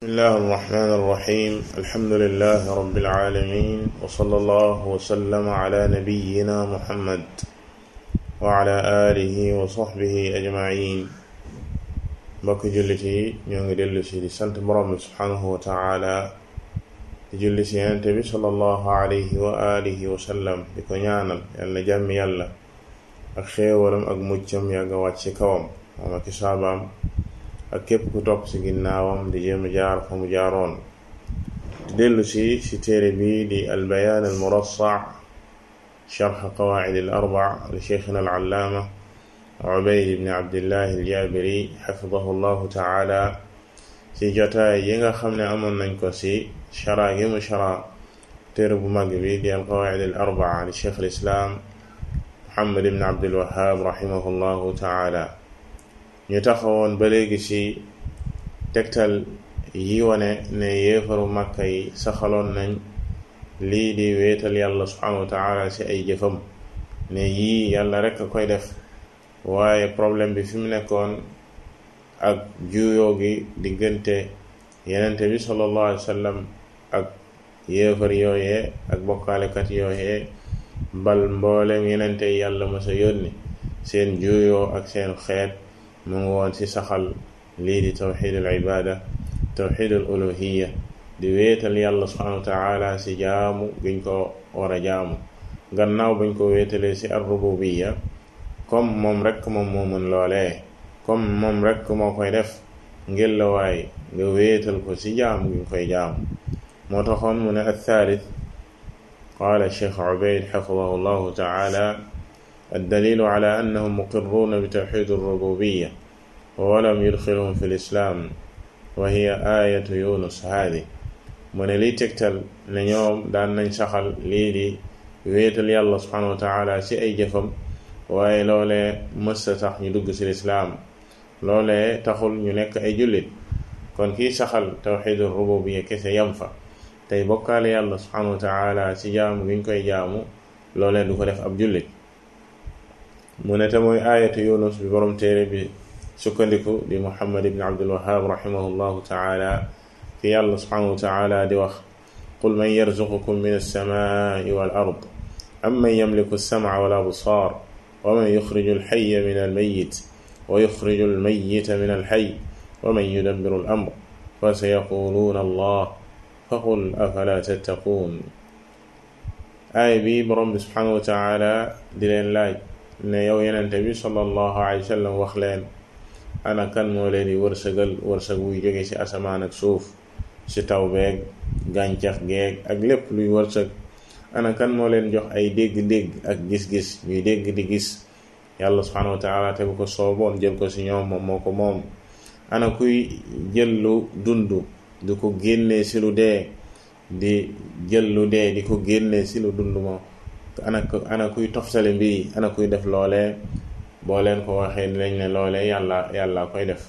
بسم الله الرحمن الرحيم. الحمد لله رب العالمين وصلى الله وسلم على نبينا محمد وعلى آله وصحبه أجمعين. بك جلتي نيونغ ديلوسي دي سانت سبحانه وتعالى. جلسي انت صلى الله عليه وآله وسلم. ديكو نيانال يالنا جام يالا. أك خيو ولام أك موتشام ياغا واتشي كوام. اما كي صابام ak képp ku topp si ginnaawam di jéem jaar fa mu jaaroon di dellu si si téere bi di albayaan almurassa sharx qawaacid al arbac li cheikhina alallaama ubayd ibni abdillahi aljaabiri xafidahu llahu taala si jotaay yi nga xam ne amoon nañ ko si shara gi mu shara téere bu mag bi di alqawaacid al arbaca li cheikh alislaam muhammad ibni abdulwahab raximahu llahu taala ñu taxawoon ba léegi ci tegtal yi wane ne yéefaru màkka yi saxaloon nañ lii di wéetal yàlla subhanahu wa ci ay jëfam. Ne yii yàlla rekk a koy def waaye problème bi fi mu nekkoon ak juuyoo gi diggante yenente bi sallallahu alayhi wa sallam ak yéefar yooyee ak bokkaalekat yooyee bal mboolem yenente yàlla masa yónni seen juuyoo ak seen xeet من نوان سخال لي توحيد العبادة توحيد الألوهية. دويت لي الله سبحانه وتعالى سجام بينكو ورجام غناو بنكو ويت لي سي الربوبية. كم مم رك مم مومن لولي. كم مم رك مم كوي دف نجل لواي. دويت لكو سجام بينكو يجام متخون من الثالث. قال الشيخ عبيد حفظه الله تعالى. الدليل على أنهم مقرون بتوحيد الربوبية ولم يدخلهم في الإسلام وهي آية يونس هذه. من اللي تكتل لنيوم دان ننشخل ليدي ويتل يالله سبحانه وتعالى سي أي جفم وأي لولي مستطح يدقس الإسلام. لولي تخل ينك أي جلد. كون كي شخل توحيد الربوبية كيف ينفع؟ تي بكالي الله سبحانه وتعالى سي جام وينك أي جامو لولي نفرف أب جلد. Mu ne te mooy aayatu yunus bi borom téere bi sukkandiku di muhammad ibn abdulwahab rahimahullahu taala fi yàlla subhanahu wa taala di wax qul man yarzuqukum min alsamai wal ard am man yamliku alsamca wal absar wa man yuxriju alxaya min almayit wa yuxriju almayita min alxay wa man yudabbiru alamr fa sayaquluuna allah faqul afala tattaquun aaya bi borom bi subhanahu wa taala di leen laaj ne yow yenente bi sallallahu alayhi wa wax leen ana kan moo leen di wërsëgal wërsëg wuy jóge ci asamaan ak suuf ci taw beeg gàncax geeg ak lépp luy wërsëg. Ana kan moo leen jox ay dégg-dégg ak gis-gis ñuy dégg di gis. Yàlla subhanahu wa bu ko sooboon jël ko ci ñoom moom moo ko moom. Ana kuy jël lu dund di ko génnee ci lu dee di jël lu dee di ko génnee ci lu dund moom. Ana ana kuy toftale mbir yi ana kuy def loolee boo leen ko waxee ni lañ ne loolee yàlla yàlla koy def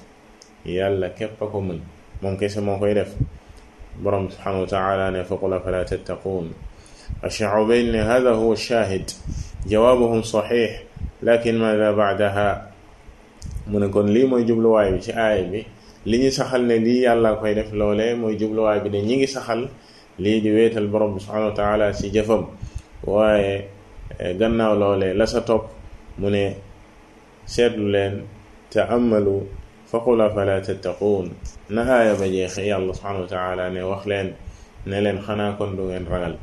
yàlla képp a ko mën moom kese moo koy def borom subhanahu wa taala ne faqul afala tattaquun الشعوبين هذا هو الشاهد جوابهم صحيح لكن ماذا بعدها ne kon lii mooy jubluwaay bi ci aaya bi li ñu saxal ne lii yàlla koy def loolee mooy jubluwaay bi ne ñi ngi saxal lii di wéetal borom bi subhanahu wa taala ci jëfam waaye gannaaw loolee la sa topp mu ne seetlu leen taamalu faqul afala tattaquun na aaya ba jeexe yàlla subhanahu wa taala ne wax leen ne leen xanaa kon du ngeen ragal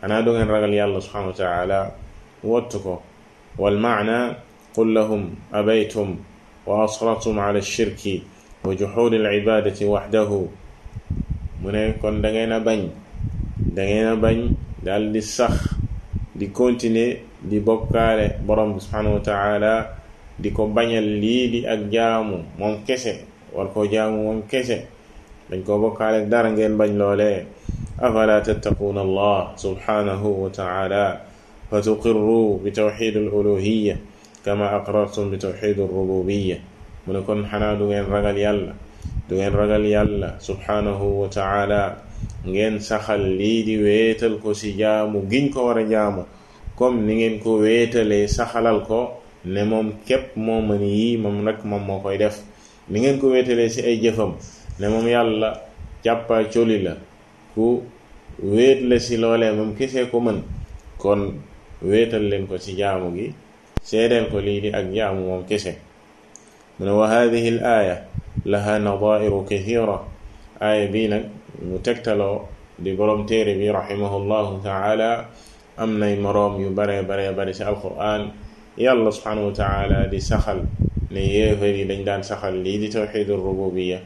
xanaa du ngeen ragal yàlla subhanahu wa taala wattu ko walmaana qul lahum abaytum wa asratum ala shirki wa juxuudi alcibadati waxdahu mu ne kon da ngeen a bañ da ngeen a bañ daal di sax di continuer di bokkaale borom subhanahu wa taala di ko bañal lii di ak jaamu moom kese war koo jaamu moom kese dañ koo bokkaale dara ngeen bañ loolee afala tattaquuna allah subhanahu wa taala fa tuqirru bi tawxid al uluhiya kama aqrartum bi tawxid al rububiya mu ne kon xanaa du ngeen ragal yàlla du ngeen saxal lii di wéetal ko ci jaamu giñ ko war a jaamu. Comme ni ngeen ko wéetalee saxalal ko ne moom képp moo mën yii moom rek moom moo koy def. Ni ngeen ko wéetalee ci ay jëfam ne moom yàlla càppaa coli la. Ku wéet la ci loolee moom kese ko mën. Kon wéetal leen ko ci jaamu gi seedeel ko lii di ak jaamu moom kese. Mu ne wa hadihi aaya laha nadairu kathira aaya bii nag mu tegtaloo di borom téere bi rahimahullahu taala am nay moroom yu bare bare bari ci alquran yàlla subhanahu wa taala di saxal ne yéefar yi dañ daan saxal lii di tawxidu rububiya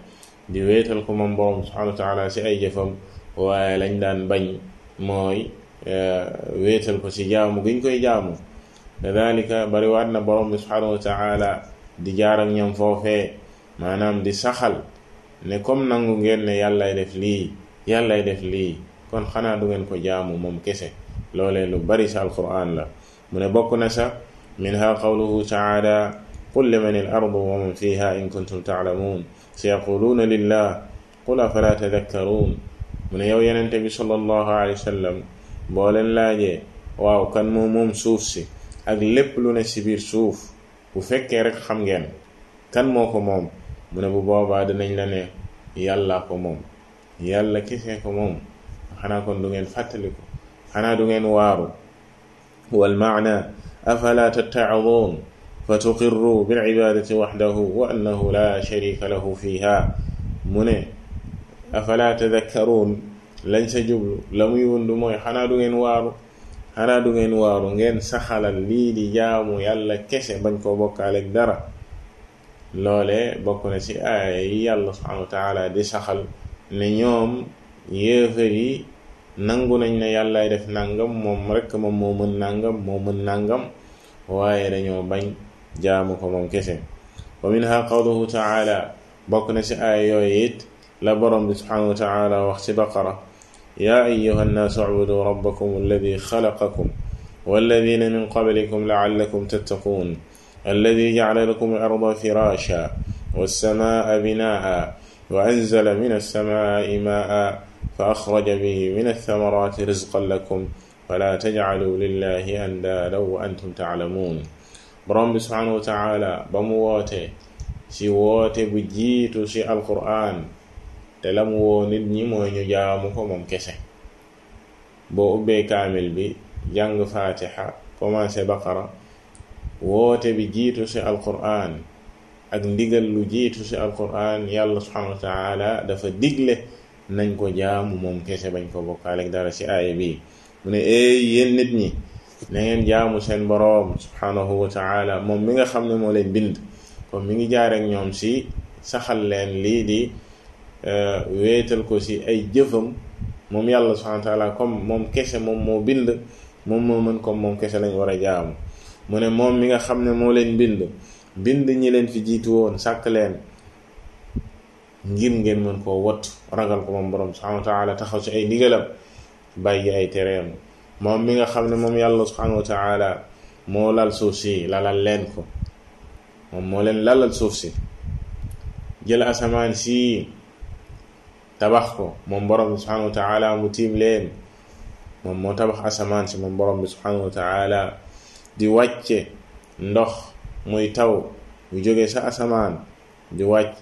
di wéetal ko moom borom subhanahu wa taala ci ay jëfam waaye lañ daan bañ mooy wéetal ko ci jaamu giñ koy jaamu. Kadalika bariwaat na borom bi subhanahu wa di jaar ak ñoom foofee maanaam di saxal ne comme nangu ngeen ne yàllay def lii yàllay def lii kon xanaa du ngeen ko jaamu moom kese. Loolee lu bari sa alquran la. Mu ne bokk na sa minha qawluhu taala qul liman al ardu wa man fiha in kuntum taalamuun sayaquluuna lillah qul afala tadakkaruun. Mu ne yow yenente bi sallallahu alayhi wa sallam boo leen laajee waaw kan moo moom suuf si ak lépp lu ne si biir suuf bu fekkee rek xam ngeen kan moo ko moom? Mu bu boobaa dinañ la ne ko moom yàlla kese ko moom. Xanaa kon du ngeen fàttaliku xanaa du ngeen waaru. Wal maana afala tatta'idun fa tuqirru bil waxdahu wa annahu la sharika lahu fiha mu ne afala tadakkaruun? Lañ sa jublu la muy mooy xanaa du ngeen waaru. Xanaa ngeen waaru ngeen saxalal lii di jaamu yàlla kese bañ koo bokkaaleeg dara. Loole bokk na ci yi yàlla subhanahu wa taala di saxal ne ñoom yéefar nangu nañ ne yàllay def nangam moom rekk moom moo mën nangam moo mën nangam waaye dañoo bañ jaamu ko moom kese wa minha qawluhu taala bokk na ci aaya yooyu it la borom bi subhanahu wa taala wax ci baqara yaa ayuha nnaasu ubudu rabbakum alladi xalaqakum walladina min qablikum laallakum tattaquun الذي جعل لكم الأرض فراشا والسماء بناء وأنزل من السماء ماء فأخرج به من الثمرات رزقا لكم فلا تجعلوا لله أندا لو أنتم تعلمون. برام سبحانه وتعالى بمواته siwote bu jitu ci alquran te lam wo nit ñi moy ñu jaamu ko mom kesse bo woote bi jiitu ci alqur'an ak ndigal lu jiitu ci alqur'an yàlla subhanahu wa taala dafa digle nañ ko jaamu moom kese bañ ko bokkaale dara ci aaya bi mu ne eey yéen nit ñi na ngeen jaamu seen boroom subhanahu wa taala moom mi nga xam ne moo leen bind comme mi ngi jaar ak ñoom ci saxal leen lii di wéetal ko ci ay jëfam moom yàlla subhanahu wa taala comme moom kese moom moo bind moom moo mën comme moom kese lañ war a jaamu mu ne moom mi nga xam ne moo leen bind bind ñi leen fi jiitu woon sàkk leen ngir ngeen mën koo wot ragal ko moom borom taxaw ci ay ndigalam bàyyi ay tereem. Moom mi nga xam ne moom yàlla subhanahu wa taala moo lal lalal leen ko. Moom moo leen lalal suuf si. Jël si tabax ko. Moom borom bi subhanahu wa mu tiim leen. Moom moo tabax asamaan si moom borom bi subhanahu wa di wàcce ndox muy taw mu jóge sa asamaan di wàcc.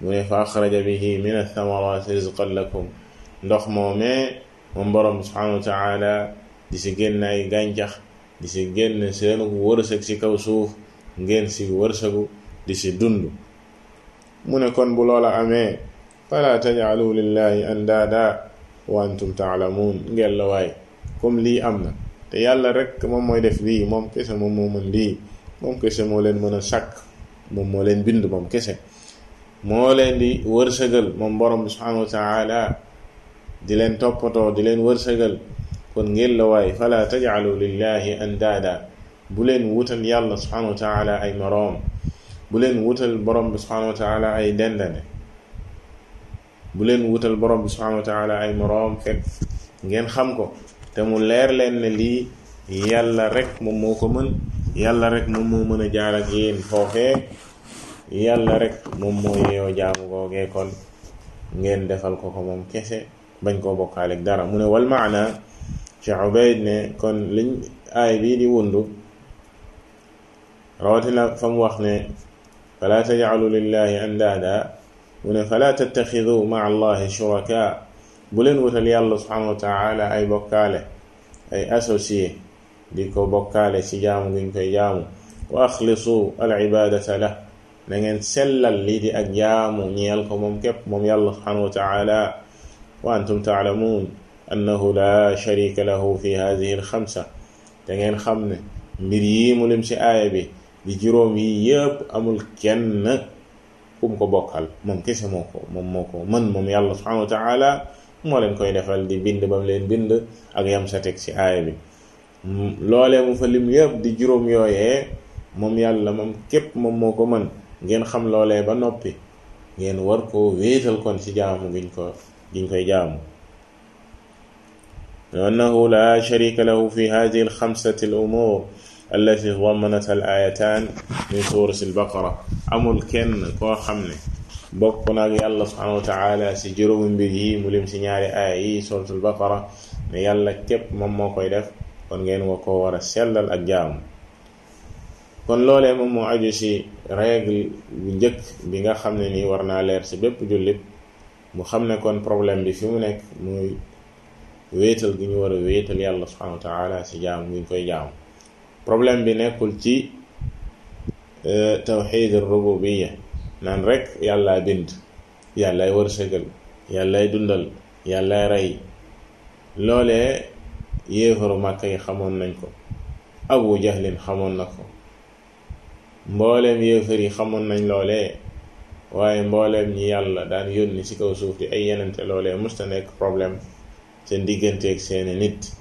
mu ne fa axraja bihi min athamarati rizqan lakum. ndox moomee moom borom subhanahu wa taala di si génn ay gàncax di si génn seenu wërsëg si kaw suuf ngeen si wërsëgu di si dund. mu ne kon bu loola amee fala tajcalu lillahi andaada wa antum taalamuun ngeen la waay comme lii am na. Yàlla rek moom mooy def lii moom kese moom moo mën lii moom kese moo leen mën a sàkk moom moo leen bind moom kese moo leen di wërsëgal moom borom bi subhanahu wa di leen toppatoo di leen wërsëgal. Kon ngeen la waay fala tajcalu lillahi andaada bu leen wutal yàlla subhanahu wa ay moroom bu leen wutal borom bi subhanahu wa ay dendane bu leen wutal borom bi subhanahu wa taala ay moroom ngeen xam ko. Te mu leer leen ne lii yàlla rek moom moo ko mën yàlla rek moom moo mën a jaar ak yéen foofee yàlla rek moom moo yeeyoo jaamu googee kon ngeen defal ko ko moom kese bañ koo bokkaaleeg dara mu ne wal maana Cheikh Ubayd ne kon liñ aay bii di wundu rawatina fa mu wax ne fala tajcalu lillahi andaada mu ne fala tattaxidu maa allahi shuraka bu leen wutal yàlla subhanahu wa taala ay bokkaale ay associé di ko bokkaale ci jaamu gi ñu koy jaamu wa axlisu al ibadata la na ngeen sellal lii di ak jaamu ñeel ko moom képp moom yàlla subhanahu wa taala wa antum taalamuun annahu la sharika lahu fi hadihi alxamsa da ngeen xam ne mbir yii mu lim ci aaya bi di juróom yi yëpp amul kenn kum ko bokkal moom kese moo ko moom moo ko mën moom yàlla subhanahu wa taala moo leen koy defal di bind ba mu leen bind ak yam sa teg ci aaya bi loolee mu fa lim yëpp di juróom yooyee moom yàlla moom képp moom moo ko mën ngeen xam loolee ba noppi ngeen war koo wéetal kon ci jaamu giñ ko giñ koy jaamu annahu la sharika lahu fi hadihi alxamsati al umur allati damanat al ayatan min surati al baqara amul bokk na ak yàlla subhanahu wa taala si juróomi mbir yi mu lim si ñaari aaya yi surati al baqara ne yàlla képp moom moo koy def kon ngeen wa ko war a ak jaamu kon loolee moom moo aju si règle bu njëkk bi nga xam ne nii war naa leer si bépp jullit mu xam ne kon problème bi fi mu nekk muy wéetal gi ñu war a wéetal yàlla subhanahu wa taala si jaamu gi ñu koy jaamu problème bi nekkul ci tawxid rububiya naan rek yàllaa bind yàllaay wërsëgal yàllaay dundal yàllaay rey. Loolee yéefaru màkka yi xamoon nañ ko abu jahlin xamoon na ko. Mbooleem yéefar yi xamoon nañ loolee waaye mbooleem ñi yàlla daan yónni ci kaw suuf di ay yenente loolee musta nekk problème seen digganteeg seeni nit.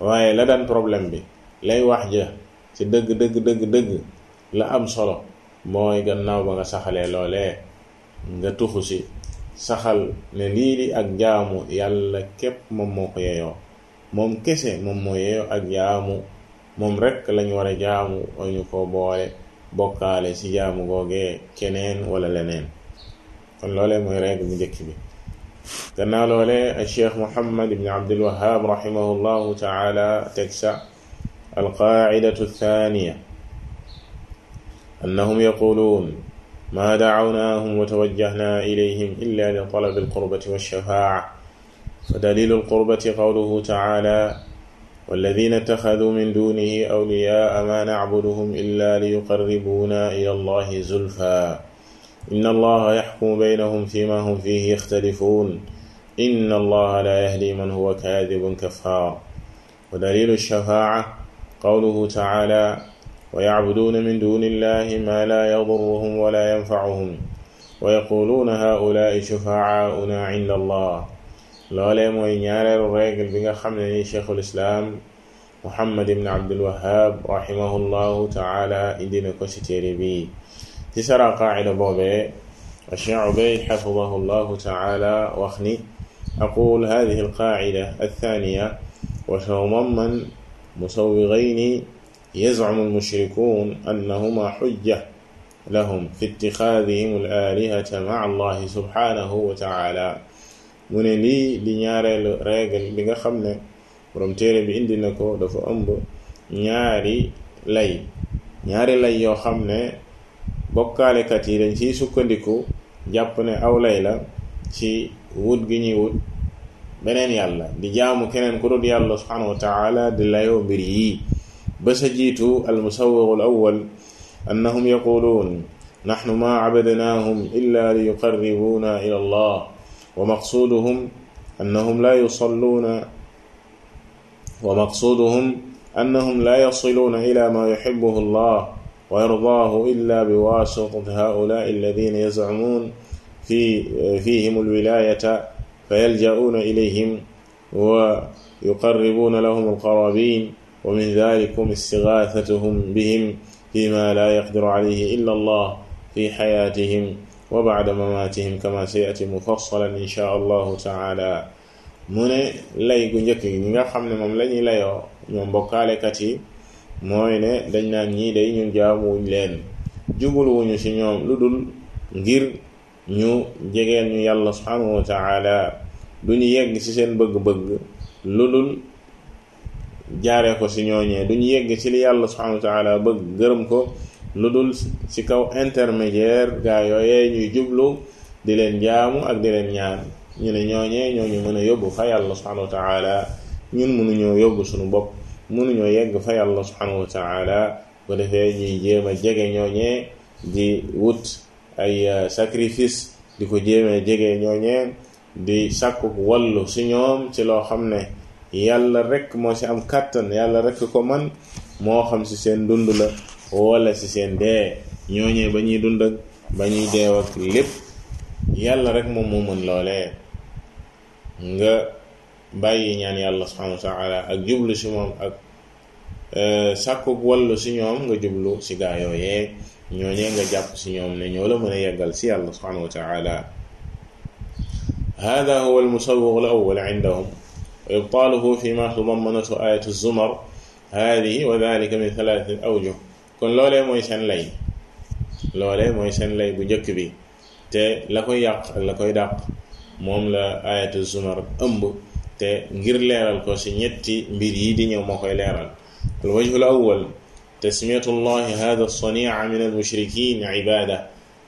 Waaye la daan problème bi lay wax ja ci dëgg dëgg dëgg dëgg la am solo. Mooy gannaaw ba nga saxalee loolee nga tuxu si saxal ne lii ak jaamu yàlla képp moom moo ko yeyoo. Moom kese moom moo yeyoo ak jaamu. Moom rekk lañ war a jaamu wañu ko boole bokkaale ci jaamu googee keneen wala leneen. Kon loolee mooy règle bu njëkk bi. Gannaaw loolee al cheikh muhammad ibn abdul wahab rahimahu llahu taala teg sa alqaacidatu thaniya. Dacawnaahum wa tawajjahna ilayhim illa li talabi alqurbati walshafaaca fa dalilu alqurbati qawluhu taala والذين اتخذوا من دونه أولياء ما نعبدهم إلا ليقربونا إلى الله زلفى. إن الله يحكم بينهم فيما هم فيه يختلفون. إن الله لا يهدي من هو كاذب كفار. ودليل الشفاعة قوله تعالى ويعبدون من دون الله ما لا يضرهم ولا ينفعهم. ويقولون هؤلاء شفعاؤنا عند الله. Loolu mooy ñaareelu règle bi nga xam ne شيخ الإسلام محمد بن عبد الوهاب رحمه الله تعالى indi na ko ci téere bi. تي قاعدة بوبي الشيعوبي حفظه الله تعالى واخني أقول هذه القاعدة الثانية. وشوممن مصوغين يزعم المشركون أنهما حجة لهم في اتخاذهم الآلهة مع الله سبحانه وتعالى mu ne lii di ñaareelu règle bi nga xam ne borom téere bi indi na ko dafa ëmb ñaari lay ñaari lay yoo xam ne bokkaalekat yi dañ ciy sukkandiku jàpp ne aw lay la ci wut gi ñuy wut beneen yàlla di jaamu keneen ku dul yàlla subhanahu wa taala di layoo mbir yii al awal annahum yaquluun naxnu ma cabadnaahum illa li yuqarribuuna ila allah ومقصودهم أنهم لا يصلون ومقصودهم أنهم لا يصلون إلى ما يحبه الله ويرضاه إلا بواسطة هؤلاء الذين يزعمون في فيهم الولاية فيلجؤون إليهم ويقربون لهم القرابين ومن ذلكم استغاثتهم بهم فيما لا يقدر عليه إلا الله في حياتهم وبعد مماتهم كما سيأتي مفصلا إن شاء الله تعالى. من لا يكون يكين نغا خامن موم لا ني لايو نيوم بوكالي كاتي موي ني دنج نان ني داي نيون جامو غير ñu jégeel ñu yàlla subhanahu wa taala du ñu yegg si jaaree ko ci ñooñee. Duñu yegg ci li yàlla subhanahu wa taala bëgg gërëm ko lu dul ci kaw intermédiaire gaa yooyee ñuy jublu di leen jaamu ak di leen ñaan. Ñu ne ñooñee ñooñu mën a yóbbu fa yàlla subhanahu wa ñun mënuñoo yóbbu suñu bopp mënuñoo yegg fa yàlla subhanahu wa taala defee ñuy jéem a jege ñooñee di wut ay sacrifice di ko jéemee jege ñooñee di sàkku wallu si ñoom ci loo xam ne yàlla rek moo ci am kàttan yàlla rek ko man moo xam ci seen dund la wala ci seen dee ñooñee ba ñuy dund ak ba ñuy deew ak lépp yàlla rek moom moo mën loolee nga bàyyi ñaan yàlla subhanahu wa taala ak jublu ci moom ak sàkku wallu ci ñoom nga jublu ci gaa yooyee ñooñee nga jàpp ci ñoom ne ñoo la mën a yeggal ci yàlla subhanahu wa taala هذا هو المسوغ الأول عندهم وإبطاله فيما تضمنته آية الزمر هذه وذلك من ثلاثة أوجه. كن لولي ميسان لي. لولي ميسان لي بجك بي. تي لكو يق لكو يدق موم لا آية الزمر أمب. تي غير ليرال كو سي نيتي مبير يي دي نيو ماكاي ليرال. الوجه الأول تسمية الله هذا الصنيع من المشركين عبادة.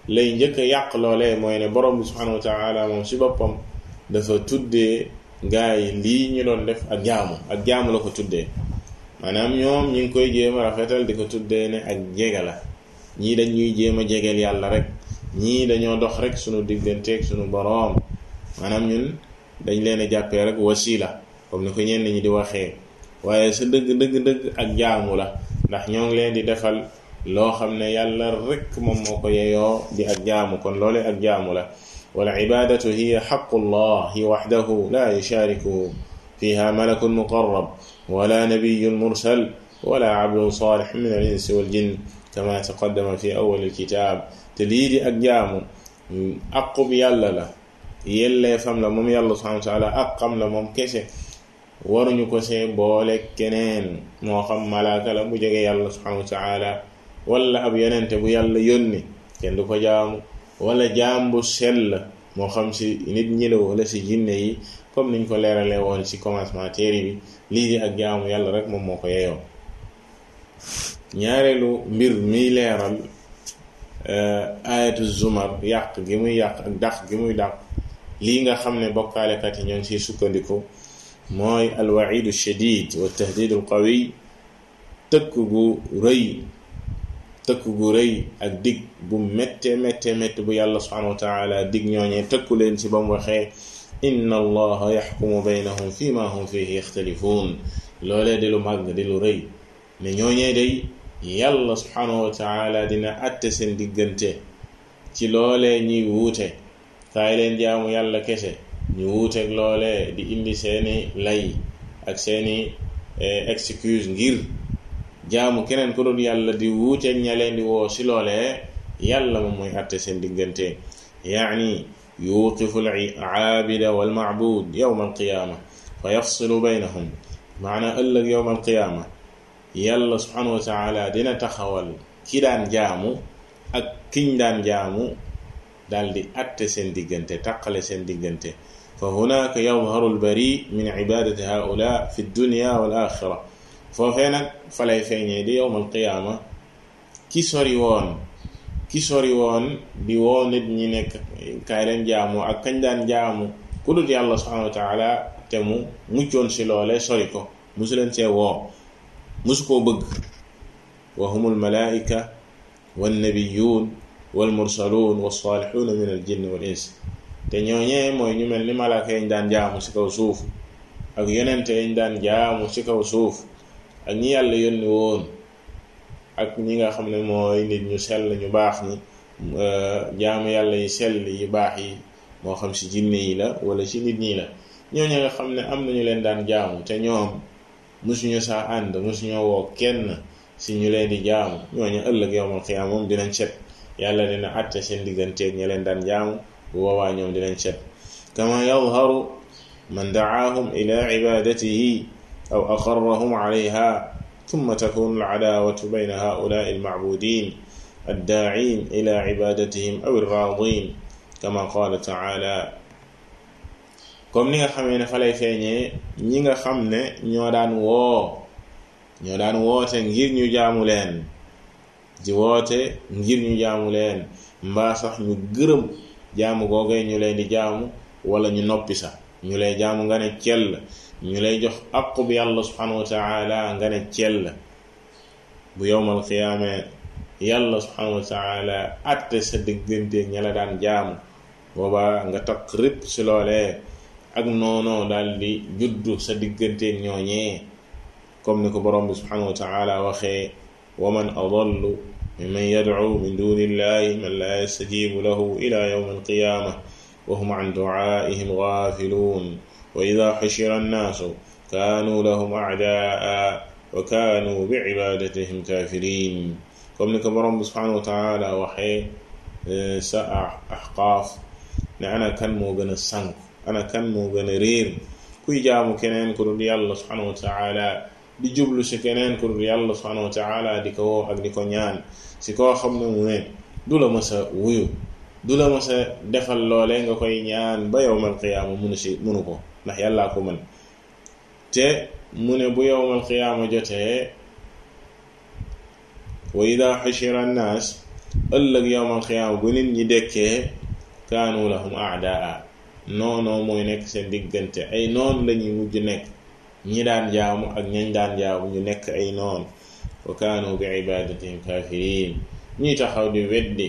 لين جك يق لولي موين بروم سبحانه وتعالى موم سي بوبم دا فا تودي gaay li ñu doon def ak jaamu ak jaamu la ko tuddee maanaam ñoom ñi ngi koy jéem a rafetal di ko tuddee ne ak jege la. Ñii dañuy jéem a jegeel yàlla rek ñii dañoo dox rek sunu digganteeg sunu boroom. Maanaam ñun dañ leen a jàppee rek wasila comme ni ko ñenn ñi di waxee. Waaye sa dëgg dëgg dëgg ak jaamu la ndax ñoo ngi leen di defal loo xam ne yàlla rek moom moo ko yeyoo di ak jaamu. Kon loolee ak jaamu la. والعبادة هي حق الله وحده لا يشارك فيها ملك مقرب ولا نبي مرسل ولا عبد صالح من الإنس والجن كما تقدم في أول الكتاب. تليد أجام أقب يلا له يلا يفهم لهم يلا سبحانه وتعالى أقم لهم كسه ورن يكسه بولك كنين موخم ملاك لهم بجغي يلا سبحانه وتعالى ولا أبينا أنت يلا يني كندو فجامو. Wala jaam bu sell moo xam si nit ñi la wala si jinne yi comme niñ ko leeralee woon ci commencement téere bi lii di ak jaamu yàlla rek moom moo ko yeyoo ñaareelu mbir miy leeral ayatu zumar yàq gi muy yàq ak gi muy dàq lii nga xam ne bokkaalekat yi ñoo ngi ciy sukkandiku mooy alwaidu shadid wa tahdidu alqawiy tëkk gu rëy tëkk gu rëy ak dig bu métte métte métte bu yàlla subhanahu wa taala dig ñooñee tëkku leen ci ba mu waxee inna allaha yaxkumu baynahum fi ma hum fihi yaxtalifuun loolee di lu màgg di lu rëy ne ñooñee day yàlla subhanahu wa taala dina atte seen diggante ci loolee ñuy wuute kaay leen jaamu yàlla kese ñu wuuteeg loolee di indi seeni lay ak seeni excuse ngir jaamu keneen ku dul yàlla di wuuteeg ña leen di woo si loolee yàlla moom mooy atte seen diggante yaani yuqifu al-aabida wal-macbuud yawma al-qiyaama fa yafsilu baynahum maana ëllëg yawma al-qiyaama yàlla subhanahu wa taala dina taxawal ki daan jaamu ak kiñ daan jaamu daal di atte seen diggante taqale seen diggante fa hunaaka yadharu al-bari min cibaadati haa'ulaa fi dunya wal aaxira foofee nag fa lay feeñee di yawma al-qiyaama. Ki sori woon ki sori woon di woo nit ñi nekk kaay leen ak kañ daan jaamu. Ku dut yàlla subhanahu wa taala te mu muccoon si loole sori ko musu leen see woo musu koo bëgg. Wa hum almalaika wannabiyuun walmursaluun walsaalixuuna min aljinni wal ins te ñooñee mooy ñu mel ni malaaka yañ daan jaamu si kaw suuf ak yonente yañ daan jaamu si kaw suuf. Ak ñi yàlla yónni woon ak ñi nga xam ne mooy nit ñu sell ñu baax ñi jaamu yàlla yi sell yi baax yi moo xam si jinne yi la wala ci nit ñi la. Ñooñu nga xam ne am nañu leen daan jaamu te ñoom musuñu saa ànd musuñoo woo kenn si ñu leen di jaamu. Ñooñu ëllëg yowmal qiyaama moom dinañ set. Yàlla dina àtte seen digganteeg ña leen daan jaamu bu boobaa ñoom dinañ set. Kama yadharu man dacaahum ila cibaadatihi أو أقرهم عليها ثم تكون العداوة بين هؤلاء المعبودين الداعين إلى عبادتهم أو الراضين كما قال تعالى. كم نيغا خامي نفالي فيني؟ نيغا خامني نيو دان و نيو دان و تي نغير نيو جامولين دي و تي نغير نيو جامولين ما صح نيو غرم جامو غوغي نيو لين دي جامو ولا نيو نوبي سا نيو لي جامو غاني تيل ñu lay jox aqu bi yàlla subhanahu wa taala nga ne cell bu yowmal qiyaame yàlla subhanahu wa taala atte sa digganteeg ña la daan jaamu booba nga takk rip si loolee ak noonoo daal di juddu sa digganteeg ñooñee comme ni ko borom bi subhanahu wa taala waxee wa man adallu mimman yadcu min duni illahi man la yastajibu lahu ila yawmi alqiyama wa hum an ducaa'ihim gaafiluun وإذا حشر الناس كانوا لهم أعداء وكانوا بعبادتهم كافرين. قبل كبرهم سبحانه وتعالى وحي آه، سأ أحقاف. أنا كان موغن السنك أنا كان موغن رير. كي جامو كنين كردي الله سبحانه وتعالى. di jublu ci keneen kur bi yàlla subhanahu wa taala di ko woo ak di ko ñaan si koo xam ne mu ne du la mas a wuyu du la mos defal loole nga koy ñaan ba yowmal qiyaama munu si munu ko ndax yàllaa ko mën. Te mu ne bu yowmal qiyaama jotee wa ida xashira annaas ëllëg yowmal qiyaama bu nit ñi dekkee kaanu lahum aadaa noonoo mooy nekk seen diggante. Ay noon lañuy mujj nekk. Ñi daan jaamu ak ñañ daan jaamu ñu nekk ay noon. Wa kaanu bi ibadatihim kaafiriin ñuy taxaw di weddi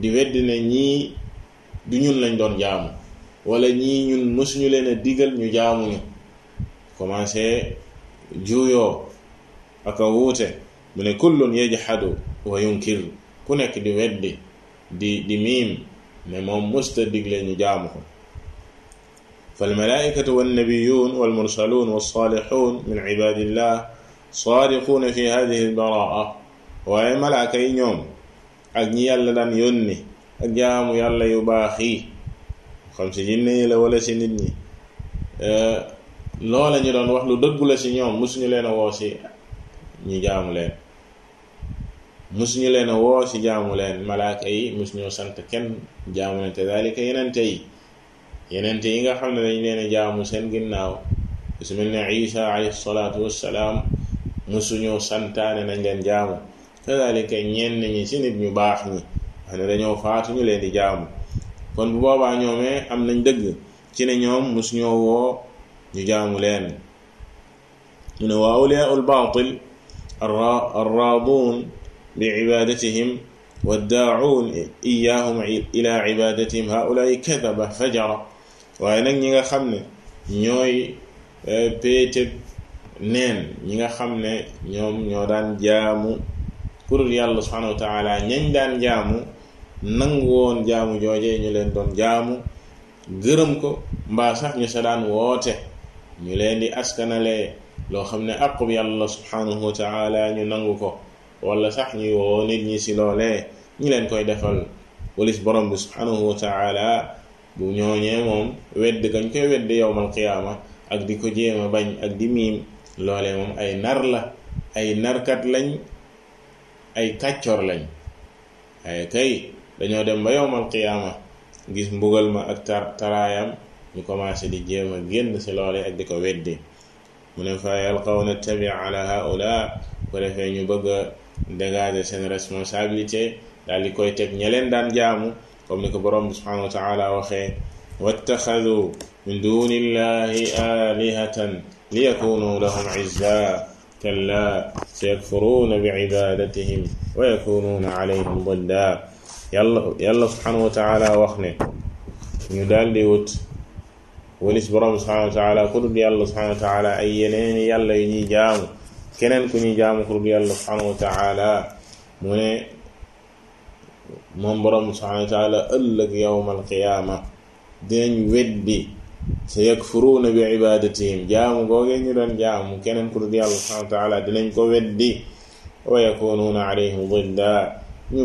di weddi ne ñii du ñun lañ doon jaamu wala ñii ñun mësuñu leen a digal ñu jaamuñu commencé juuyoo ak a wuute mu ne kullun yajxadu wa yunkir ku nekk di weddi di di miim ne moom mësta digle ñu jaamu ko فالملائكة والنبيون والمرسلون والصالحون من عباد الله صادقون في هذه البراءة yi ñoom ak ñi yàlla daan yónni ak jaamu yàlla yu baax yi. Xam si jinne yi la wala si nit ñi. Loola ñu doon wax lu dëggu la si ñoom mësuñu leen a woo si ñi jaamu leen. Musuñu leen a woo si jaamu leen. Malaaka yi musuñoo sant kenn jaamu leen. Te dalika yenente yi. Yenente yi nga xam ne dañ leen jaamu seen ginnaaw. Su mel ne isa alayhi salaatu wassalaam musuñoo santaane nañ leen jaamu. Kadalika ñenn ñi ci nit ñu baax ñi faatu ñu leen di jaamu. kon bu boobaa ñoomee am nañ dëgg ci ne ñoom musuñoo woo ñu jaamu leen. Mu ne wa awliyaau lbatil arraaduun bi cibadatihim waddaacuun iyaahum ila cibadatihim haulaai kadaba fajara waaye nag ñi nga xam ne ñooy péeteb neen ñi nga xam ne ñoom ñoo daan jaamu kurul yàlla subhanahu wa taala ñañ daan jaamu nangu woon jaamu joojee ñu leen doon jaamu gërëm ko mbaa sax ñu sa daan woote. Ñu leen di askanale loo xam ne aqub yàlla subhanahu wa ñu nangu ko wala sax ñuy woo nit ñi si loolee ñi leen koy defal. Walis borom bi subhanahu wa bu ñooñee moom wedd gañ koy wedd yowmal qiyaama ak di ko jéema bañ ak di miim loolee moom ay nar la ay narkat lañ ay kàccor lañ ay kay dañoo dem ba yowmal qiyaama gis mbugal ma ak tar taraayam ñu commencé di jéem génn si loole ak di ko weddi mu ne fa yalqawna tabi ala haula ko defee ñu bëgg a dégager seen responsabilité daal di koy teg ña leen daan jaamu comme ni ko borom bi subhanahu wa taala waxee wattaxadu min duni illahi alihatan liyakunu lahum izza كلا سيكفرون بعبادتهم ويكونون عليهم ضدا. يلا يلا سبحانه وتعالى واخني. ني دال دي برام سبحانه وتعالى كل دي الله سبحانه وتعالى اي ينين يلا ني جام. كنن كني جام كل دي الله سبحانه وتعالى. من من برام سبحانه وتعالى الله يوم القيامة. دين ودي. Sa yakfuruuna bi ibadatihim. Jaamu googee ñu doon jaamu keneen ku dul yàlla subhanahu wa dinañ ko weddi. Wa yakunuuna alayhim didda ñu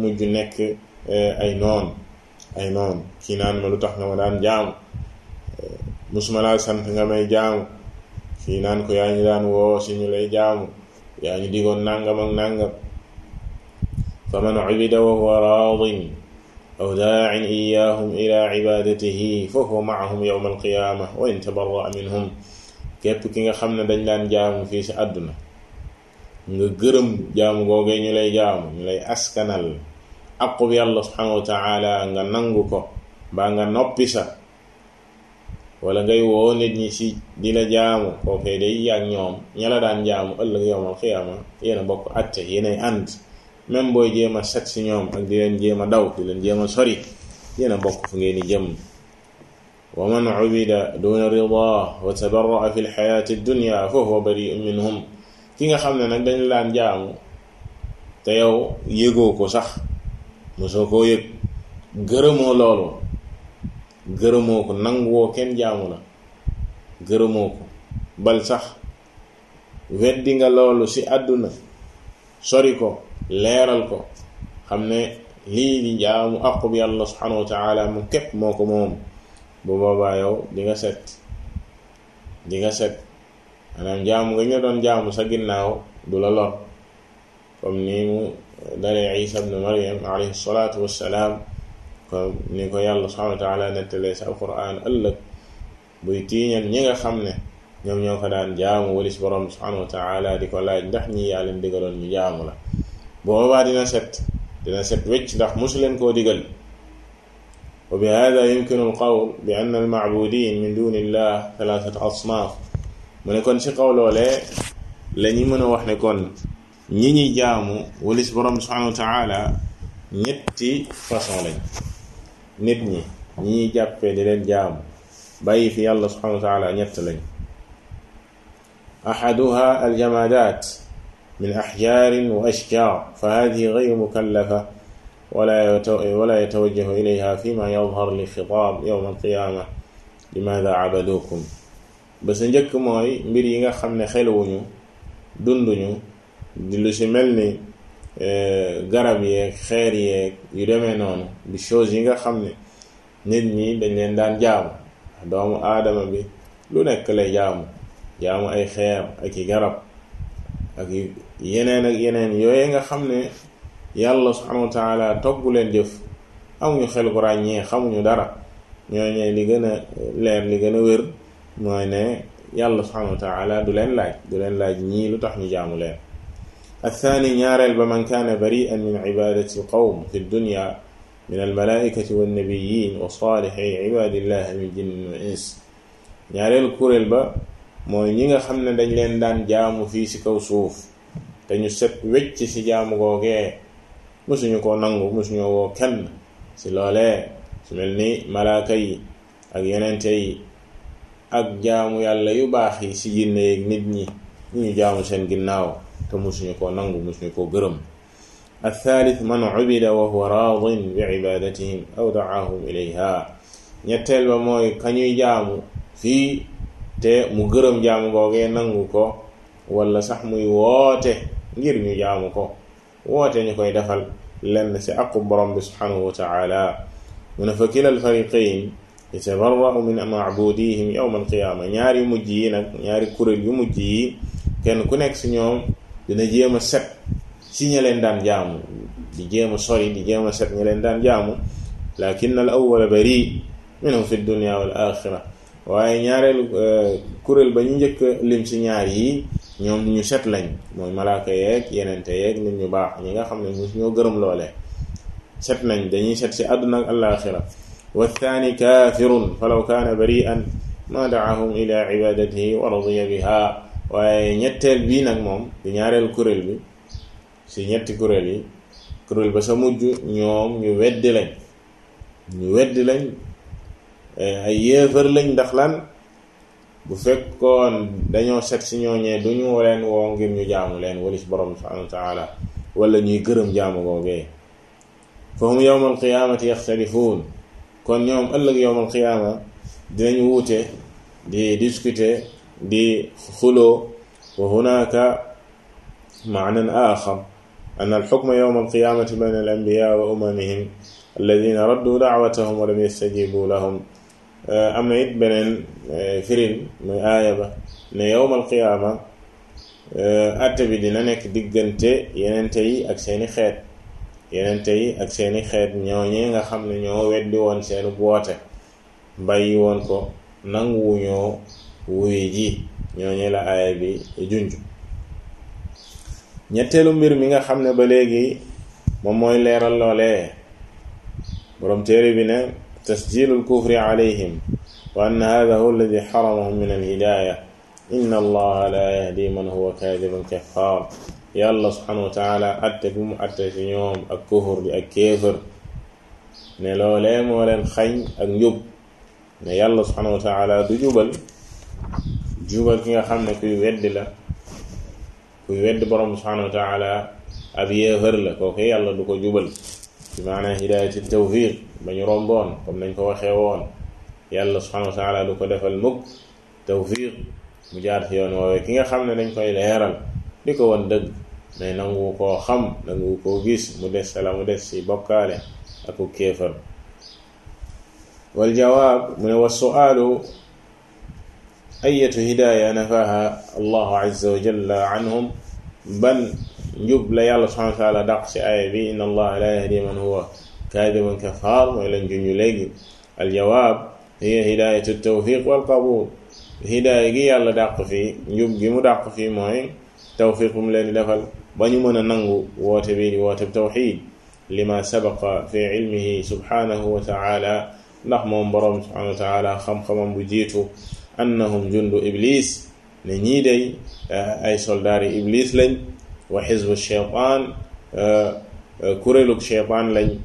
mujj nekk ay noon ay noon. Kii naan lu tax nga ma daan jaamu? Musuma laa sant nga may jaamu. Kii naan ko yaa ñu daan woo ñu lay jaamu. Yaa ñu digoon nangam ak nangam. Faman ubida wa huwa raadin. Aw daacin iyaahum ila cibaadatihi fa huwa macahum yowma alqiyaama wa minhum képp ki nga xam ne dañ daan jaamu fii si àdduna nga gërëm jaamu googee ñu lay jaamu ñu lay askanal aqub yàlla subhanahu wa taala nga nangu ko baa nga noppi sa wala ngay woo nit ñi ci di la jaamu kookee day yàgg ñoom ña la daan jaamu ëllëg yowmal xiyaama yéen a bokk atte yéenay ànd même booy jéem a set si ñoom ak di leen jéem a daw di leen jéem a sori yéen a bokk fu ngeen di jëm. Wa man ubida duna ridaa wa tabarraa fi lxayaati dunya fa huwa bariun minhum. Ki nga xam ne nag dañ laan jaamu te yow yëgoo ko sax mosoo koo yëg. Gërëmoo loolu. Gërëmoo ko nanguwoo kenn jaamu la. Gërëmoo ko. Bal sax weddi nga loolu ci àdduna sori ko. Leeral ko. Xam ne lii di jaamu bi yàlla subhanahu wa taala mu képp moo ko moom. Bu boobaa yow di nga set. Di nga set. Maanaam jaamu nga ñu doon jaamu sa ginnaaw du la lor. Comme ni mu dalee isa ibnu maryam alayhi salaatu ko yàlla subhanahu wa taala buy tiiñal ñi nga xam ne ñoom ñoo ko daan jaamu walis borom subhanahu wa taala di ko laaj ndax ñi leen digaloon ñu jaamu la. Boobaa dina set dina set wecc ndax mosu leen koo digal wa bi hada yumkinu alqawl bi anna almacbudin min duni illah thalathat asnaaf mu ne kon ci kaw loolee la ñi mën a wax ne kon ñi ñuy jaamu walis borom subhanahu wa taala ñetti façon lañ nit ñi ñi ñuy jàppee di leen jaamu bàyyi fi yàlla subhanahu wa taala ñett lañ ahaduha aljamadat من أحجار وأشجار فهذه غير مكلفة ولا ولا يتوجه إليها فيما يظهر لخطاب يوم القيامة. لماذا عبدوكم؟ بس نجك ماي مير ييغا خامني خيلو ونيو ملني ا آه، غراب يي خير يي يرمي نون دي دان جام دومو آدم بي لو نيك جام جام أي خير أكي غراب ak yeneen ak yeneen yooye nga xam ne yàlla subhanahu wa taala togg leen jëf amuñu xel ko ràññee xamuñu dara. Ñoo ne li gën a leer li gën a wér mooy ne yàlla subhanahu wa du leen laaj du leen laaj ñii lu tax ñu jaamu leen. Athani ñaareel ba man kaana barian min ibadati lqawm fi dunya min almalaikati wannabiyin wa saalixi min jinnin wa ins. Ñaareel kuréel ba mooy ñi nga xam ne dañ leen daan jaamu fii ci kaw suuf te ñu set wecc ci jaamu googee musuñu ko nangu musuñu woo kenn. Ci loolee su mel ni malaaka yi ak yenente yi ak jaamu yàlla yu baax yi ci jinne yeeg nit ñi ñu ñu jaamu seen ginnaaw te musuñu koo nangu musuñu koo gërëm. Althalith man ubida wa huwa raadin bi ibadatihim aw dacaahum ilayha. Ñetteel ba mooy kañuy jaamu fii te mu gërëm jaamu googee nangu ko wala sax muy woote ngir ñu jaamu ko woote ñu koy defal lenn ci aqu borom bi subhanahu wa taala mu ne fa kila alfariqayn yatabarra'u min macbudihim yowma alqiyaama ñaari mujj yi nag ñaari kuréel yu mujj yi kenn ku nekk ci ñoom dina jéem a set ci ña leen daan jaamu di jéem a sori di jéem a set ña leen daan jaamu lakin al awwala bari minhum fi dunya wal axira waaye ñaareelu kuréel ba ñu njëkk lim ci ñaar yi ñoom ñu set lañ. Mooy malaaka yeeg yenente yeeg nit ñu baax ñi nga xam ne mus ñoo gërëm loole. Set nañ dañuy set ci àdduna ak alaxira wa thani kafirun falaw kaana bari'an ma daahum ila ibadatihi wa radiya biha waaye ñetteel bii nag moom di ñaareel kuréel bi ci ñetti kuréel yi kuréel ba sa mujj ñoom ñu weddi lañ. Ñu weddi lañ ay yéefar lañ ndax lan bu fekkoon dañoo set ci ñooñee duñu leen woo ngir ñu jaamu leen walis borom subhanahu wa taala wala ñuy gërëm jaamu googee fa hum yowma alqiyaamati yaxtalifuun kon ñoom ëllëg yowma alqiyaama dinañ wuute di discuter di xuloo wa hunaka maanan axar an alxukma yowma alqiyaamati bayna alambiya wa umamihim alladina raddu dacwatahum wa lam Eh, am na it beneen eh, firin muy aaya ba ne yowma qiyama eh, atte bi dina nekk diggante yenente yi ak seeni xeet. Yenente yi ak seeni xeet ñooñee nga xam ne ñoo weddi woon seenu boote bàyyi woon ko nanguwuñoo wuy wuyi ji. Ñooñee la aaya bi junj. Ñetteelu mbir mi nga xam ne ba léegi moom mooy leeral loolee. Borom téere bi ne تسجيل الكفر عليهم وأن هذا هو الذي حرمهم من الهداية. إن الله لا يهدي من هو كاذب كفار. يا الله سبحانه وتعالى أتكم أتكم الكفر الكفر نلو لهم ولن خين أنجب يا الله سبحانه وتعالى دجوبل جبل كي أخمنا كي ود لا كي ود برم سبحانه وتعالى أبي يهر لك وكي الله دكو جوبل بمعنى هداية التوفيق ba ñu romboon comme nañ ko waxee woon yàlla subhanahu wa taala du ko defal mukk tawfiq mu jaar ci yoon woowee ki nga xam ne dañ koy leeral di ko won dëgg mais nangu koo xam nangu koo gis mu des la mu des ci bokkaale aku kéefar والجواب من والسؤال أية هداية نفاها الله عز وجل عنهم بل njub la yàlla subhanahu wa taala dàq ci aaya bi inna allaha la كاد من كفار ولن جنولي الجواب هي هداية التوفيق والقبول. هداية جي الله دق في يوم جم دق في معي توفيق ملين دفل. بني من ننغو واتبين واتب توحيد لما سبق في علمه سبحانه وتعالى. نحم برم سبحانه وتعالى خم خم بجيتو أنهم جند إبليس نيدي أي سلداري إبليس لن وحزب الشيطان كريلوك شيطان لن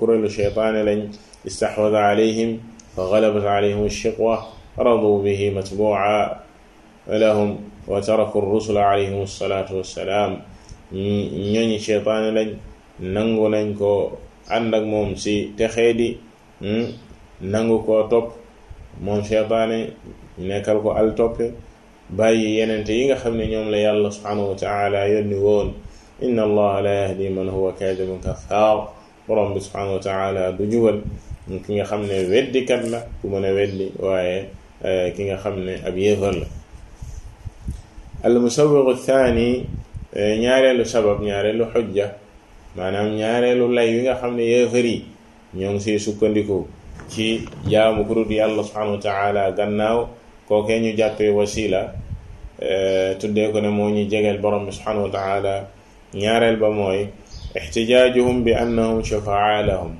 كرل الشيطان لن استحوذ عليهم فغلبت عليهم الشقوة رضوا به متبوعا لهم وتركوا الرسل عليهم الصلاة والسلام. نيني شيطان لن ننغو ننكو عندك ممسي تخيدي. ننغو كو توب. mom cheytaane nekkal ko al toppe bàyyi yenente yi nga xam ne ñoom la yàlla subhanahu wa taala yónni woon inna allaha borom bi subhanahu wa taala du jubal nga xam ne weddikat la ku mën a weddi waaye ki nga xam ne ab yéefar la. Al musawiqu thani ñaareelu sabab ñaareelu xujja maanaam ñaareelu lay nga xam ne yéefar yi ñoo ngi siy sukkandiku ci jaamu ku yàlla subhanahu wa taala gannaaw kookee ñu jàppee wasila tuddee ko ne moo ñu jegeel borom bi subhanahu wa ñaareel ba mooy bi annahum shufaa lahum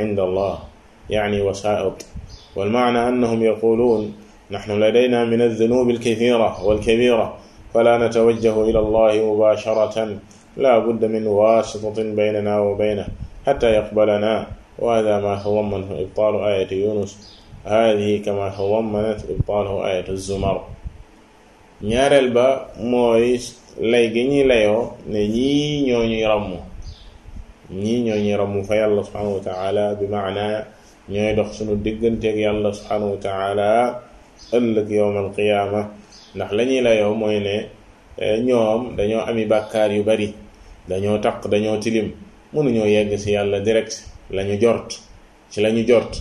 inda allah يعني وسائط. والمعنى أنهم يقولون نحن لدينا من الذنوب الكثيرة والكبيرة فلا نتوجه إلى الله مباشرة لا بد من واسطة بيننا وبينه حتى يقبلنا. وهذا ما تضمنه إبطال آية يونس. هذه كما تضمنت إبطاله آية الزمر. Ñaareel ba mooy lay gi ñuy layoo ne ñii ñii ñoo ñuy ramm fa yàlla subhanahu wa taala bi maana ñooy dox sunu digganteeg yàlla subhanahu wa taala ëllëg yowm alqiyaama ndax la ñuy layoo mooy ne ñoom dañoo ami bàkkaar yu bari dañoo taq dañoo tilim mënuñoo yegg ci yàlla direct lañu jort ci lañu jort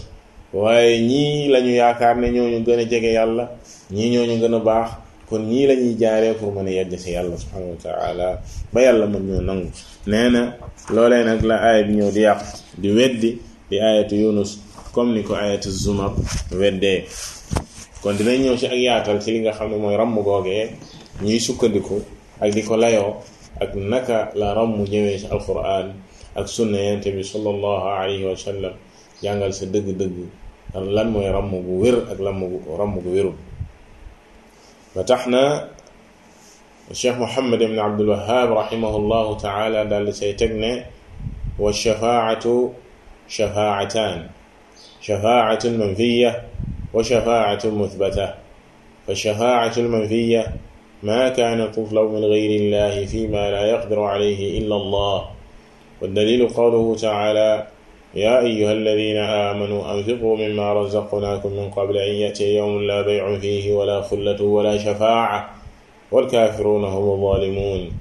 waaye ñii lañu yaakaar ne ñooñu gën a jege yàlla ñii ñooñu gën a baax kon ñii la ñuy jaaree pour mën a yegg ci yàlla subhanahu wa taala ba yàlla mën ñoo nangu. Nee na loolee nag la aaya bi ñëw di yàq di weddi di aayatu yunus comme ni ko aayatu zumar weddee. Kon dinañ ñëw ci ak yaatal ci li nga xam ne mooy ramm googee ñuy sukkandiku ak di ko layoo ak naka la ramm ñëwee ci alquran ak sunna yente bi sallallahu alayhi wa jàngal sa dëgg-dëgg lan mooy ramm gu wér ak lan gu ramm gu wérul. فتحنا الشيخ محمد بن عبد الوهاب رحمه الله تعالى دال سيتقن والشفاعة شفاعتان شفاعة منفية وشفاعة مثبتة. فالشفاعة المنفية ما كان طفل من غير الله فيما لا يقدر عليه إلا الله والدليل قوله تعالى يا أيها الذين آمنوا أنفقوا مما رزقناكم من قبل أن يأتي يوم لا بيع فيه ولا خلة ولا شفاعة والكافرون هم الظالمون.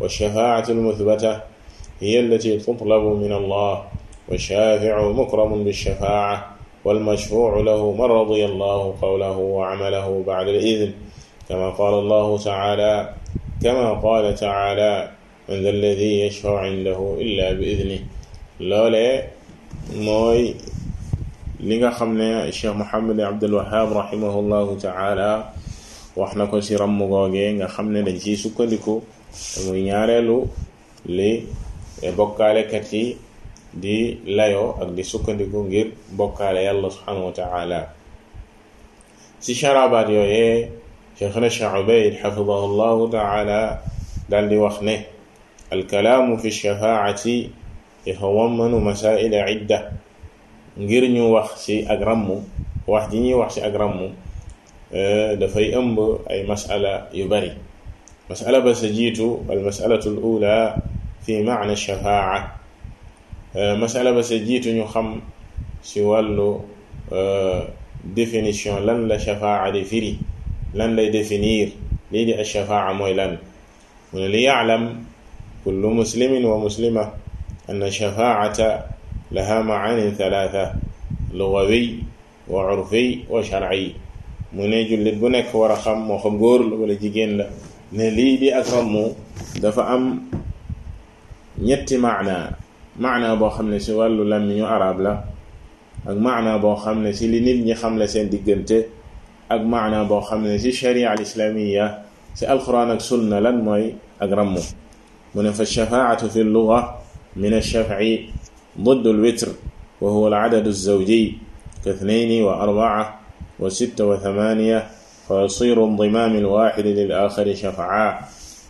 والشفاعة المثبتة هي التي تطلب من الله والشافع مكرم بالشفاعة والمشفوع له من رضي الله قوله وعمله بعد الإذن. كما قال الله تعالى كما قال تعالى من ذا الذي يشفع عنده إلا بإذنه. لولا mooy li nga xam ne cheikh mohamad abdul wahab rahimahullahu taala wax na ko ci ramm googee nga xam ne dañ ciy sukkandiku. muy ñaareelu li bokkaalekat yi di layoo ak di sukkandiku ngir bokkaale yàlla subhanahu wa taala. si charabaat yooyee cheikhna cheikh ubayd xafidahu llahu taala daal di wax ne alkalaamu fi shafaati yatawammanu masaila idda ngir ñu wax ci ak rammu wax ji ñuy wax ci ak rammu dafay ëmb ay masala yu bari masala ba sa jiitu al masalatu al ula fi maana shafaa masala ba sa jiitu ñu xam ci wàllu définition lan la shafaa di firi lan lay définir lii di ashafaa mooy lan mu li yaclam kullu muslimin wa muslima أن الشفاعة لها معاني ثلاثة لغوي وعرفي وشرعي. منيج لبنك ورخم وخمجور ولجيجين لا. نلي دي أكرم دفع أم نيت معنى. معنى بو خمنا سوال لم يعرب لا. أك معنى بو خمنا سيلي نيت ني خمنا سين ديجنت. أك معنى بو خمنا سي شريعة الإسلامية. سي القرآن سلنا لن موي أكرم من فالشفاعة في اللغة min alshafci ضد الوتر وهو العدد الزوجي كاثنين وأربعة وستة وثمانية فيصير انضمام الواحد للآخر شفعا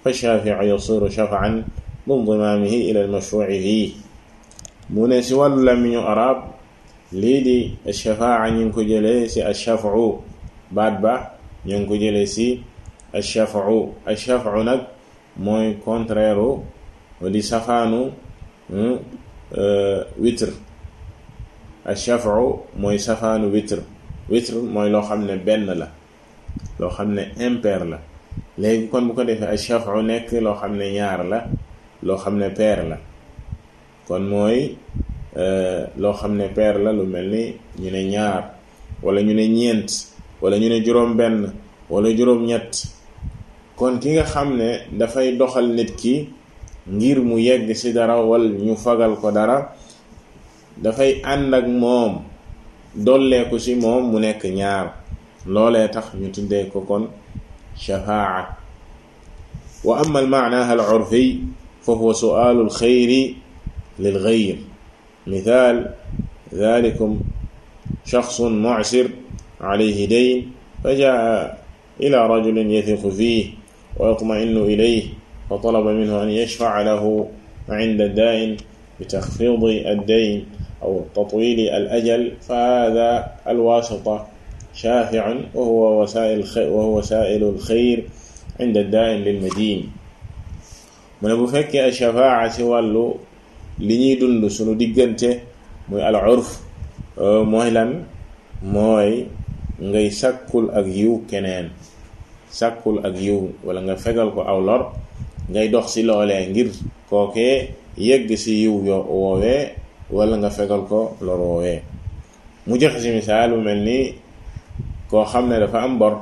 فالشافع يصير شفعا بانضمامه إلى المشروع فيه. من سوى لم يعرب ليدي الشفاعة ينكو جليسي الشفع. بعد با ينكو جليسي الشفع. الشفع نك موي كونتريرو ودي سفانو witr. Achafu mooy safaanu witr. Witr mooy loo xam ne benn la loo xam ne impair la. Léegi kon bu ko defee achafu nekk loo xam ne ñaar la loo xam ne pair la. Kon mooy loo xam ne pair la lu mel ni ñu ne ñaar wala ñu ne ñeent wala ñu ne juróom benn wala juróom ñett kon ki nga xam ne dafay doxal nit ki ngir mu yegg ci dara wal ñu fagal ko dara dafay ànd ak moom dolleeku ci moom mu nekk ñaar loolee tax ñu tuddee ko kon shafaa wa amma al maanaha al urfi fa huwa su'aalu al xayri lil ghayr مثال ذلكم شخص معسر عليه دين فجاء إلى رجل يثق فيه ويطمئن إليه فطلب منه أن يشفع له عند الدائن بتخفيض الدين أو تطويل الأجل فهذا الواسطة شافع وهو وسائل الخير, وهو وسائل الخير عند الدائن للمدين. من أبو فك الشفاعة والله لنيد لسنو ديجنته موي العرف مهلا موي نغي سكل اك يو كنين سكل اك يو ولا نغا فغال كو أو ngay dox ci loolee ngir kookee yegg ci yiw yo woowee wala nga fegal ko lor woowee. Mu joxe ci misaal mel ni koo xam ne dafa am bor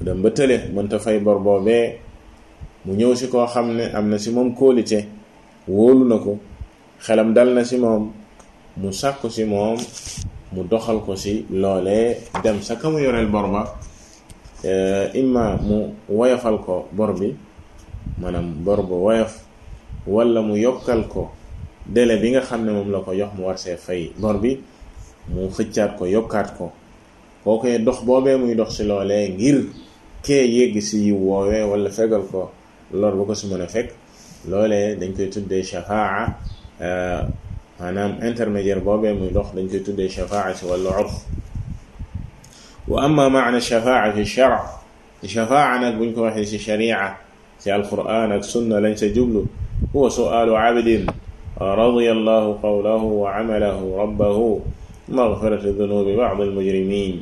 dem ba tële mënta fay bor boobee mu ñëw ci koo xam ne am na ci moom kóolite wóolu na ko xelam dal na ci moom mu sàkku ci moom mu doxal ko ci loolee dem sa ka mu yoreel bor ba imma mu woyofal ko bor bi maanaam bor ba woyof wala mu yokkal ko délai bi nga xam ne moom la ko jox mu war see fay bor bi mu xëccaat ko yokkaat ko kookoy dox boobee muy dox ci loolee ngir kee yégg ci yiw woowee wala fegal ko lor bu ko ci mën a fekk loolee dañ koy tuddee shafaa maanaam intermédiaire boobee muy dox dañ koy tuddee shafaa ci wàllu urf wa amma maana shafaa fi shar shafaa nag buñ ko waxee ci sharia sunna lañ sa jublu huwa su'aalu abdin radiya allahu qawlahu wa amalahu rabbahu magfirati dunubi ba'd almujrimin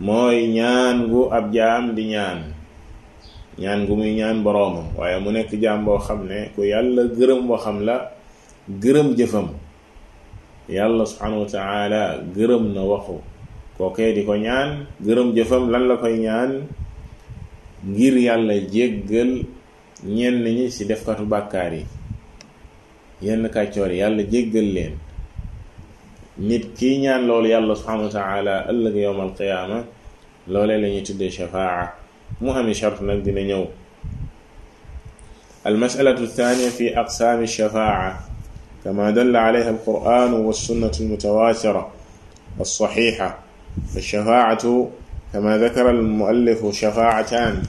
mooy ñaan gu ab jaam di ñaan ñaan gu muy ñaan boroomam waaye mu nekk jaam boo xam ne ku yàlla gërëm waxam la gërëm jëfam yàlla subhanahu wa taala gërëm na waxu kookee di ko ñaan gërëm jëfam lan la koy ñaan ngir yàlla jéggal ñenn ñi ci defkatu bàkkaar yi yenn kàccoor yàlla jéggal leen nit kii ñaan loolu yàlla subhanahu wa taala ëllëg yowm alqiyaama loolee la ñuy tuddee shafaa mu ami shart nag dina ñëw almasalatu thania fi aqsaami shafaa كما دل عليها القرآن والسنة المتواترة الصحيحة الشفاعة كما ذكر المؤلف شفاعتان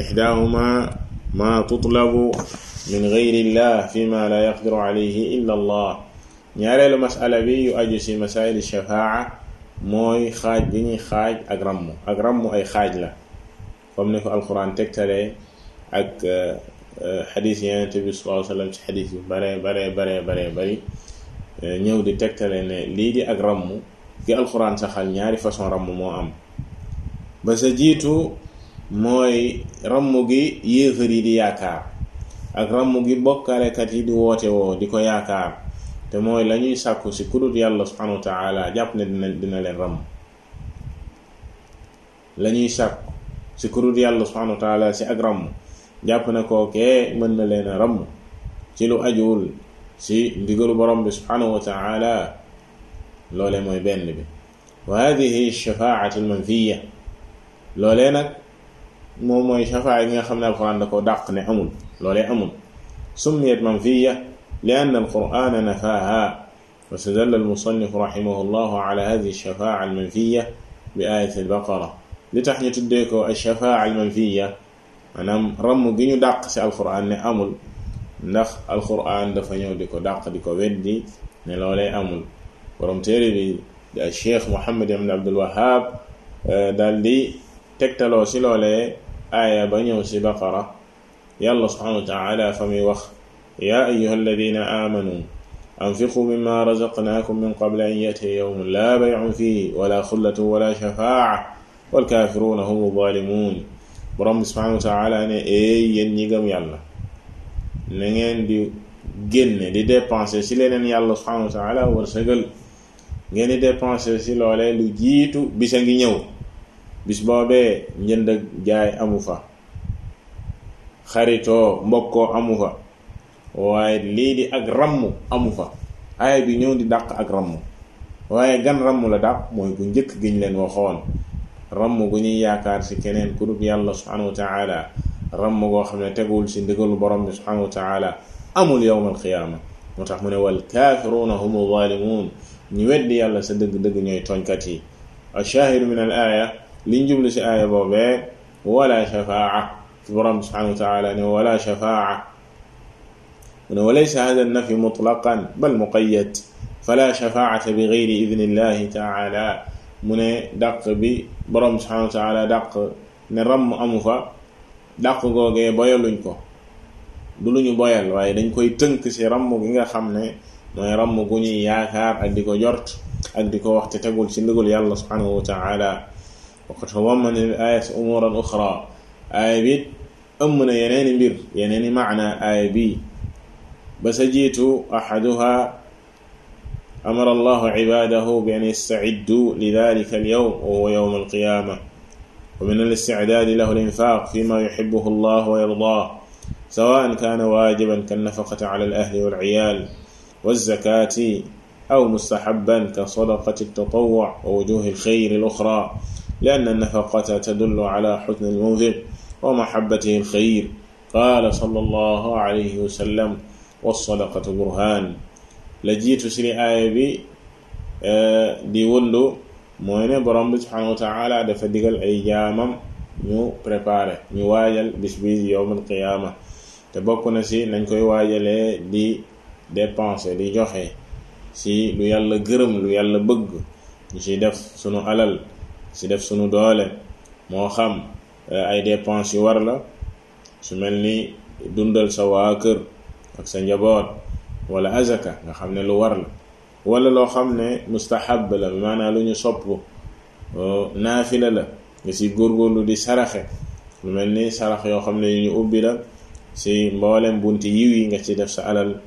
إحداهما ma tutlabu min gayri llah fi ma la yaqdiru alayhi illa allah ñaareelu masala bi yu aju si masail shafaa mooy xaaj bi ñuy xaaj ak ramm ak ramm ay xaaj la comme ni ko alquran tegtalee ak euh, xadis yenent bi sallallahu alayhi wasallam ci xadis yu baree baree baree baree bari euh, ñëw di tegtale ne lii di ak ramm gi alquran saxal ñaari façon ramm moo am. Ba jiitu mooy ramm gi yéefar yi di yaakaar ak ramm gi bokkaalekat yi di woote woo di ko yaakaar te mooy la ñuy sàkku si kudut yàlla subhanahu wa jàpp ne dina dina leen ramm. La ñuy sàkku si kudut si ak ramm jàpp ne kookee mën na leen a ramm ci lu ajuwul si ndigalu borom bi subhanahu wa loolee mooy benn bi. Wa hadihi shafaatu almanfiya loolee nag moom mooy shafaa yi nga xam ne alquran da ko ne amul loolee amul summiyat manfiya لأن القرآن نفاها واستدل المصنف رحمه الله على هذه الشفاعة المنفية بآية البقرة لتحني تديكو الشفاعة المنفية أنا رم دق سي القرآن ne amul ndax alquran dafa ñëw di ko dàq di ko weddi ne loolee amul borom téere bi di cheikh Muhammad ibn Abdul Wahhab daal di tegtaloo si loolee aaya ba ñëw si baqara yàlla subhanahu wa taala fa muy wax يا أيها الذين آمنوا أنفقوا مما رزقناكم من قبل أن يأتي يوم لا بيع فيه ولا خلة ولا شفاعة والكافرون هم الظالمون borom subhanahu wa taala ne eey yéen ñi gëm yàlla na ngeen di génne di dépenser si leneen yàlla subhanahu wa taala war sëgal ngeen di dépenser si loolee lu jiitu bisa ngi ñëw bis boobee njënd ak jaay amu fa xaritoo mbokkoo amu fa waaye lii di ak ramm amu fa aaya bi ñëw di dàq ak ramm waaye gan ramm la dàq mooy bu njëkk giñ leen waxoon ramm gu ñuy yaakaar si keneen ku dul yàlla subhanahu wa taala ramm goo xam ne tegul si ndigalu borom bi subhanahu wa taala amul yowm alqiyaama moo tax mu ne wal kaafiruuna humu zalimuun ñu weddi yàlla sa dëgg-dëgg ñooy tooñkat yi alshaahidu min al aaya liñ jublu si aaya boobee wala shafaa fi borom subhanahu wa taala ne wala وليس هذا النفي مطلقا بل مقيد فلا شفاعة بغير إذن الله تعالى من دق بي برم سبحانه وتعالى دق نرم أمفا دق غوغي بويلون كو duluñu boyal waaye dañ koy tënk si ramm gi nga xam ne mooy ramm gu ñuy yaakaar ak di ko jort ak di ko wax al ayat umuran uxra aaya bi ëmm na yeneeni mbir yeneeni maana aaya bi بسجيت أحدها أمر الله عباده بأن يستعدوا لذلك اليوم وهو يوم القيامة. ومن الاستعداد له الإنفاق فيما يحبه الله ويرضاه سواء كان واجبا كالنفقة على الأهل والعيال والزكاة أو مستحبا كصدقة التطوع ووجوه الخير الأخرى. لأن النفقة تدل على حسن المنفق ومحبته الخير. قال صلى الله عليه وسلم والصدقة برهان. لجيت سري آية بي دي ولو موينة برام سبحانه وتعالى ñu waajal bis bi yowmal qiyaama te bokk na si nañ koy waajalee di dépenser di joxe si lu yàlla gërëm lu yàlla bëgg ñu si def sunu si def sunu doole moo xam ay dépenses yu war la su mel ni dundal sa waa kër ak sa njaboot wala azaka nga xam ne lu war la. Wala loo xam ne mustahab la maanaam lu ñu sopp naafila la nga si góorgóorlu di saraxe. Lu mel ni sarax yoo xam ne yu ñu ubbi la si mboolem bunti yiw yi nga ci def sa alal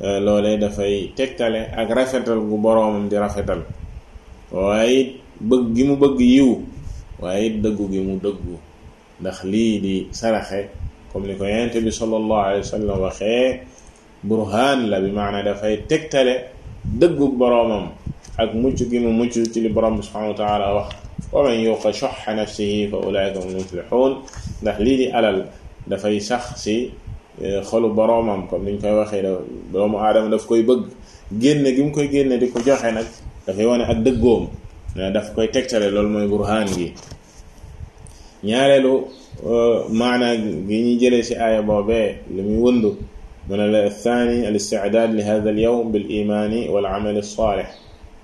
loolee dafay tegtale ak rafetal gu boroomam di rafetal. Waaye bëgg gi mu bëgg yiw waaye it dëggu gi mu dëggu ndax lii di saraxe comme ni ko yonent bi sallallahu alayhi wa sallam waxee burhaan la bi maana dafay tegtale dëggu boroomam ak mucc gi mu mucc ci li borom bi subhanahu wa taala wax wa man yuqa shuhha nafsihi fa ulaika hum muflihun ndax lii di alal dafay sax si xolu boroomam comme niñ koy waxee da doomu aadama daf koy bëgg génne gi mu koy génne di ko joxe nag dafay wane ak dëggoom ne daf koy tegtale loolu mooy burhaan gi ñaareelu maana gi ñu jëlee ci aaya boobee li wëndu mu ne la thani al isti'dad li hadha al yawm bil imani wal amal as salih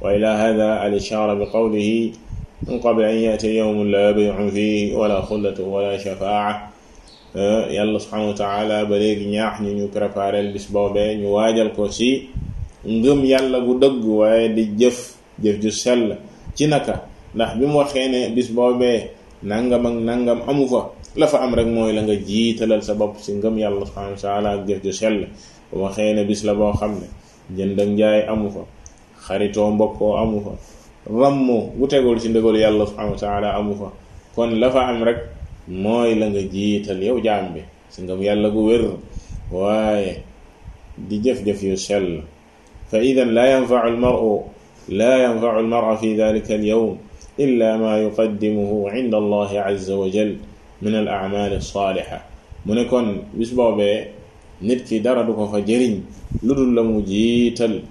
wa ila hadha al ishara bi qawlihi min qabl an yati yawmun la fihi wala xullatun wala shafaa yàlla subhanahu wa taala ba léegi ñaax ñu ñu préparel bis boobee ñu waajal ko ci ngëm yàlla gu dëgg waaye di jëf jëf ju sell ci naka. ndax bi mu waxee ne bis boobee nangam ak nangam amu fa. la fa am rek mooy la nga jiitalal sa bopp ci ngëm yàlla subhanahu wa taala ak bu bis la boo xam ne jënd njaay amu fa. xaritoo mbokkoo amu fa. rammu bu tegul ci ndëgalu yàlla subhanahu wa amu fa. kon la fa am rek mooy la nga jiital yow jaam bi ci ngëm yàlla gu wér. waaye di jëf-jëf yu sell. fa idan la yanfau al amal لا ينفع المرء في ذلك اليوم إلا ما يقدمه عند الله عز وجل من الأعمال الصالحة. منكن بسبب نتك دردك فجرين لدلم جيتل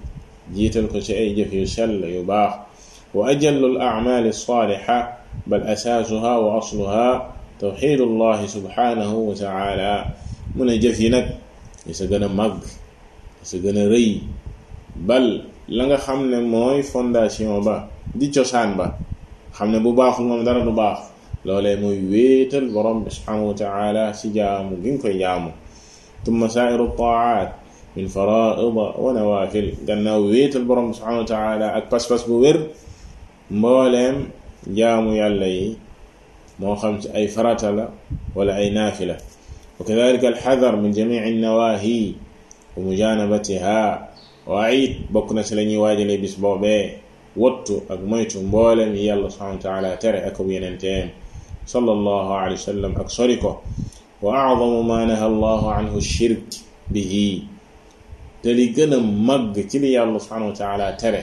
جيتل كشيء في سل يباه وأجل الأعمال الصالحة بل أساسها وأصلها توحيد الله سبحانه وتعالى من جفنك يسجن مغ يسجن ري بل la nga xam ne mooy fondation ba di cosaan ba xam ne bu baaxul moom dara du baax loolee mooy wéetal borom subhanahu wa taala si jaamu gi nga koy jaamu tumma saairu taat min faraida wa nawafil gannaaw wéetal borom subhanahu wa taala ak pas-pas bu wér mbooleem jaamu yàlla yi moo xam ci ay farata la wala ay kadalika alxadar min jamici nawahi wa mujanabatiha وعيد بكنا سلني واجلي بسبابي وطو أقميتو مبولم يالله سبحانه وتعالى تري أكوين ينتين صلى الله عليه وسلم أكسركو وأعظم ما نهى الله عنه الشرك به تلي قنا مغ تلي يالله سبحانه وتعالى تري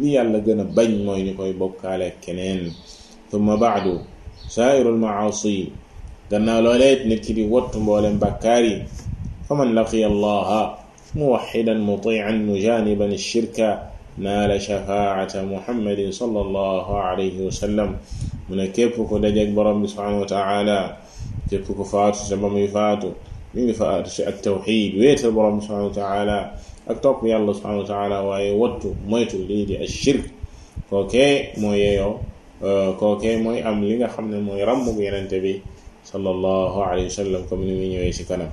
لي يالله قنا بني موين كوي بوك على كنين ثم بعد سائر المعاصي قنا لوليت نكتب وطو مبولم بكاري فمن لقي الله موحدا مطيعا مجانبا الشرك نال شفاعة محمد صلى الله عليه وسلم. من كيف كنت أكبر ربي سبحانه وتعالى؟ كيف كفات سبب يفات من فات التوحيد؟ ويت ربي سبحانه وتعالى؟ أكتب يا الله سبحانه وتعالى ويوت ميت ليد الشرك. كوكي مويو كوكي موي أم لنا خمنا موي رمو بينا صلى الله عليه وسلم. كم نمين ويسي كلام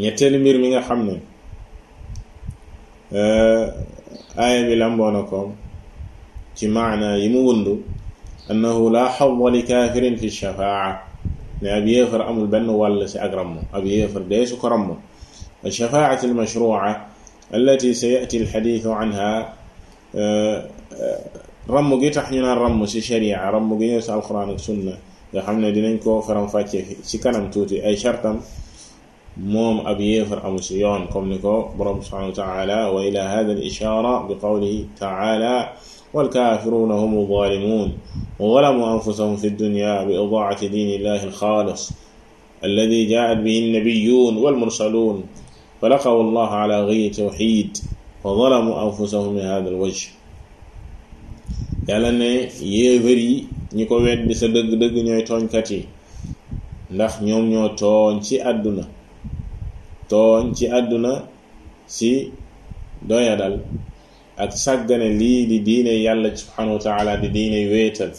ñetteelu mbir mi nga xam ne aaya bi lamboo na ko ci maana yi mu wundu annahu la xawwa li kaafirin fi shafaa ne ab yéefar amul benn wàll ci ak ramm ab yéefar dee su ko ramm alshafaati almashruca allati sayati alxadiisu anha ramm gi tax ñu naan ramm ci sharia ramm gi ñëw ci alquran ak sunna nga xam ne dinañ ko faram fàcce ci kanam tuuti ay shartam موم أبي يفر أمسيون قبلك برب سبحانه وتعالى وإلى هذا الإشارة بقوله تعالى والكافرون هم الظالمون وظلموا أنفسهم في الدنيا بإضاعة دين الله الخالص الذي جاءت به النبيون والمرسلون فلقوا الله على غية توحيد وظلموا أنفسهم من هذا الوجه. يعلن يفري نكو ويد بسدق دق نيو كتي نخ نيوم نيو تون كي tooñ ci àdduna si doyadal ak sàggane lii di diine yàlla subhanahu wa taala di diine wéetal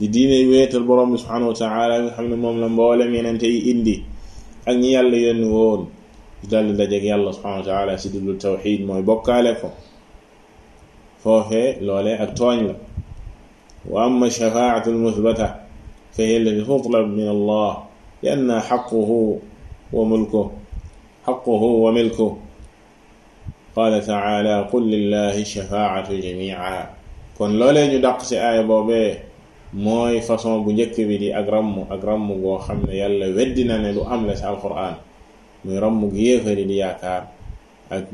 di diine wéetal borom bi subhanahu wa taala nga xam ne moom la mboolem yenente yi indi ak ñi yàlla yónni woon di daldi dajeek yàlla subhanahu wa taala si dudul tawxid mooy bokkaale ko foofee loolee ak tooñ la wa amma shafaatu almuthbata fa hiya allati tutlab min allah li anna xaquhu wa mulkuhu حقه وملكه. قال تعالى قل لله الشفاعه جميعا. كون لولا ني داق سي اي بوبي موي فاصون بو نيك بي دي اغرام اغرام غو خامنا يالا ودينا القران موي رام غي يفري دي ياكار اك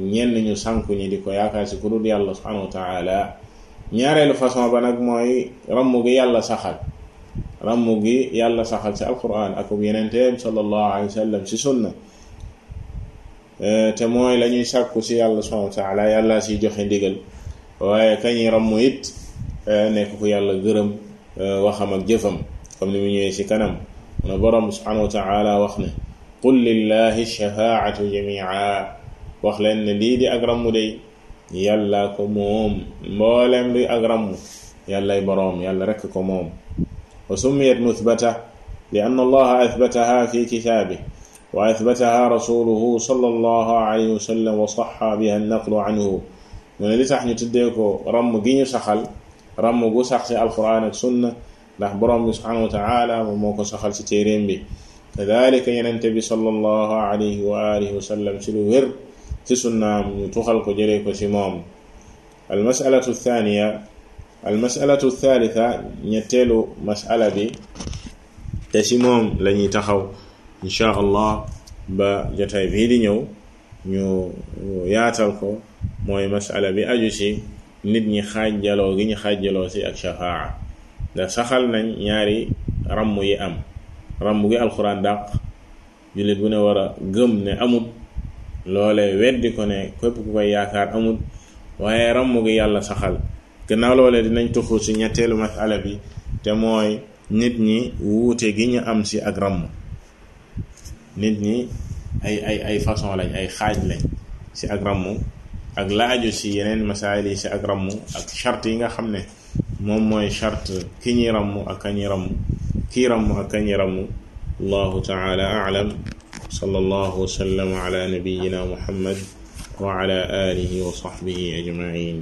سانكو ني ديكو ياكار دي الله سبحانه وتعالى نياري لو فاصون با نك موي رام غي يالا ساخال رام غي يالا ساخال سي القران اكو يننتي صلى الله عليه وسلم سي te mooy la ñuy sàkku ci yàlla subhanahu wa taala yàlla siy joxe ndigal waaye kañuy rammu it nekk ku yàlla gërëm waxam ak jëfam comme ni mu ñëwee ci kanam na borom subhanahu wa taala wax ne qul lillahi shafaatu jamia wax leen ne lii di ak rammu day yàlla ko moom mboolem luy ak rammu yàllay boroom yàlla rekk ko moom wa summiyat muthbata li ann allaha athbataha fi kitaabi وأثبتها رسوله صلى الله عليه وسلم وصح بها النقل عنه. من اللي تحني تديكو رم جيني سخل رم جو سخل القرآن السنة لح برم سبحانه وتعالى وموك سخل ستيرين بي كذلك ينتبي صلى الله عليه وآله وسلم سلو هر تسنة يتخلق جريك سمام المسألة الثانية المسألة الثالثة يتلو مسألة بي تسمام لن يتخو ñuy allah ba jotaay bii di ñëw ñu yaatal ko mooy masala bi aju ci nit ñi xaajjaloo gi ñu xaajjaloo ci ak shafaa. Ndax saxal nañ ñaari ramm yi am. Ramm gi alxuraan dàq. Jullit bu ne war a gëm ne amut. Loole weddi ko ne képp ku koy yaakaar amul waaye ramm gi yàlla saxal. Gannaaw loole dinañ tuxu ci ñetteelu masala bi te mooy nit ñi wuute gi ñu am ci ak ramm nit ñi ay ay ay façon lañ ay xaaj lañ ci ak ramm ak laaju ci yeneen masaayil yi ci ak ramm ak charte yi nga xam ne moom mooy charte ki ñuy ramm ak kañuy ramm kii ramm ak kañuy ramm allahu taala aalam sallallahu wa sallam ala nabiyyina muhammad wa ala alihi wa sahbihi ajmain